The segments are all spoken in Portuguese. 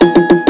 Thank you.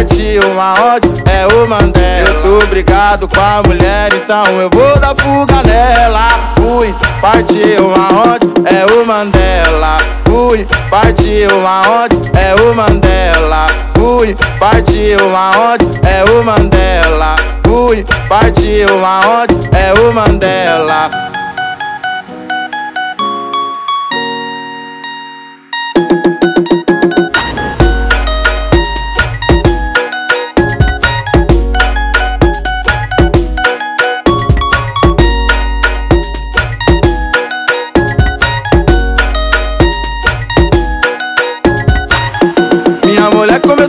Partiu aonde? É o Mandela. Eu tô brigado com a mulher, então eu vou dar fuga nela. Fui, partiu aonde? É o Mandela. Fui, partiu aonde? É o Mandela. Fui, partiu aonde? É o Mandela. Fui, partiu aonde? É o Mandela.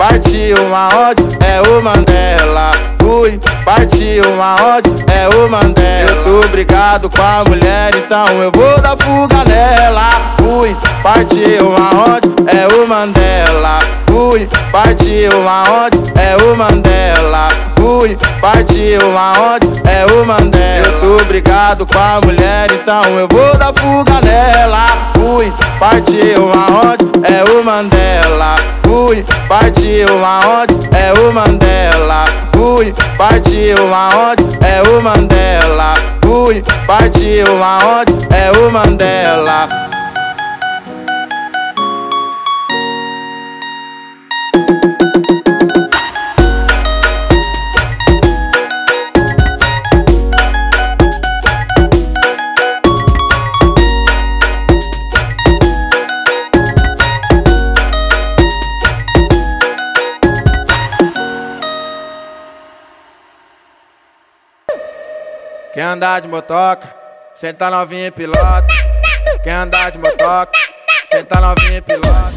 Partiu aonde? É o Mandela. Fui, partiu aonde? É o Mandela. Eu tô brigado com a mulher, então eu vou dar fuga nela. Fui, partiu aonde? É o Mandela. Fui, partiu aonde? É o Mandela. Fui, partiu aonde? É o Mandela. Eu tô brigado com a mulher, então eu vou dar fuga nela. Fui, partiu aonde? É o Mandela. Fui, partiu aonde? É o Mandela. Fui, partiu aonde? É o Mandela. Fui, partiu aonde? É o Mandela. Quer andar de motoca? Senta novinha e pilota. Quer andar de motoca? Senta novinha e pilota.